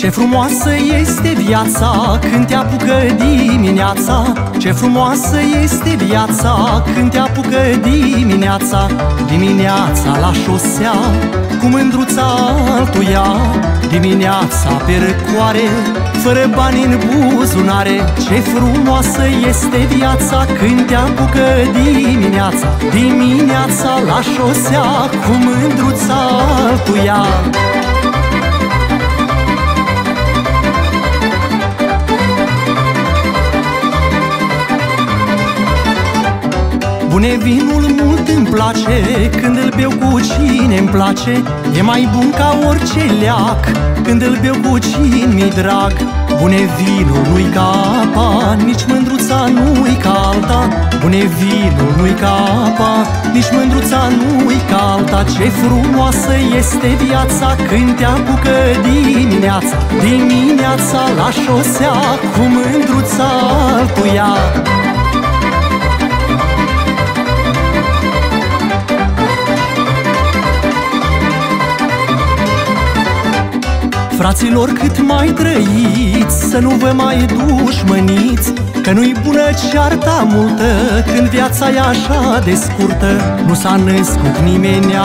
Ce frumoasă este viața când te apucă dimineața. Ce frumoasă este viața când te apucă dimineața. Dimineața la șosea cu mândruța altuia. Dimineața pe răcoare, fără bani în buzunare. Ce frumoasă este viața când te apucă dimineața. Dimineața la șosea cu mândruța altuia Bune vinul mult îmi place Când îl beau cu cine îmi place. E mai bun ca orice leac Când îl beau cu cine mi drag. Bune vinul nu-i ca apa Nici mândruța nu-i ca alta. Bune vinul nu-i ca apa Nici mândruța nu-i ca alta. Ce frumoasă este viața Când te apucă dimineața. Dimineața la șosea Cu mândruța altuia Fraților, cât mai trăiți Să nu vă mai dușmăniți Că nu-i bună cearta multă Când viața e așa de scurtă. Nu s-a născut nimenea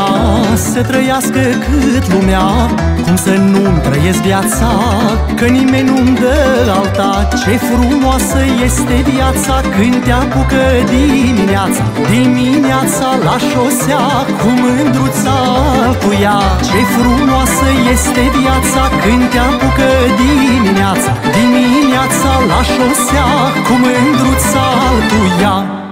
Să trăiască cât lumea Cum să nu-mi trăiesc viața Că nimeni nu-mi dă alta. Ce frumoasă este viața Când te apucă dimineața. Dimineața la șosea Cu mândruța altuia Ce frumoasă este viața Când te apucă dimineața. Dimineața la șosea Cu mândruța altuia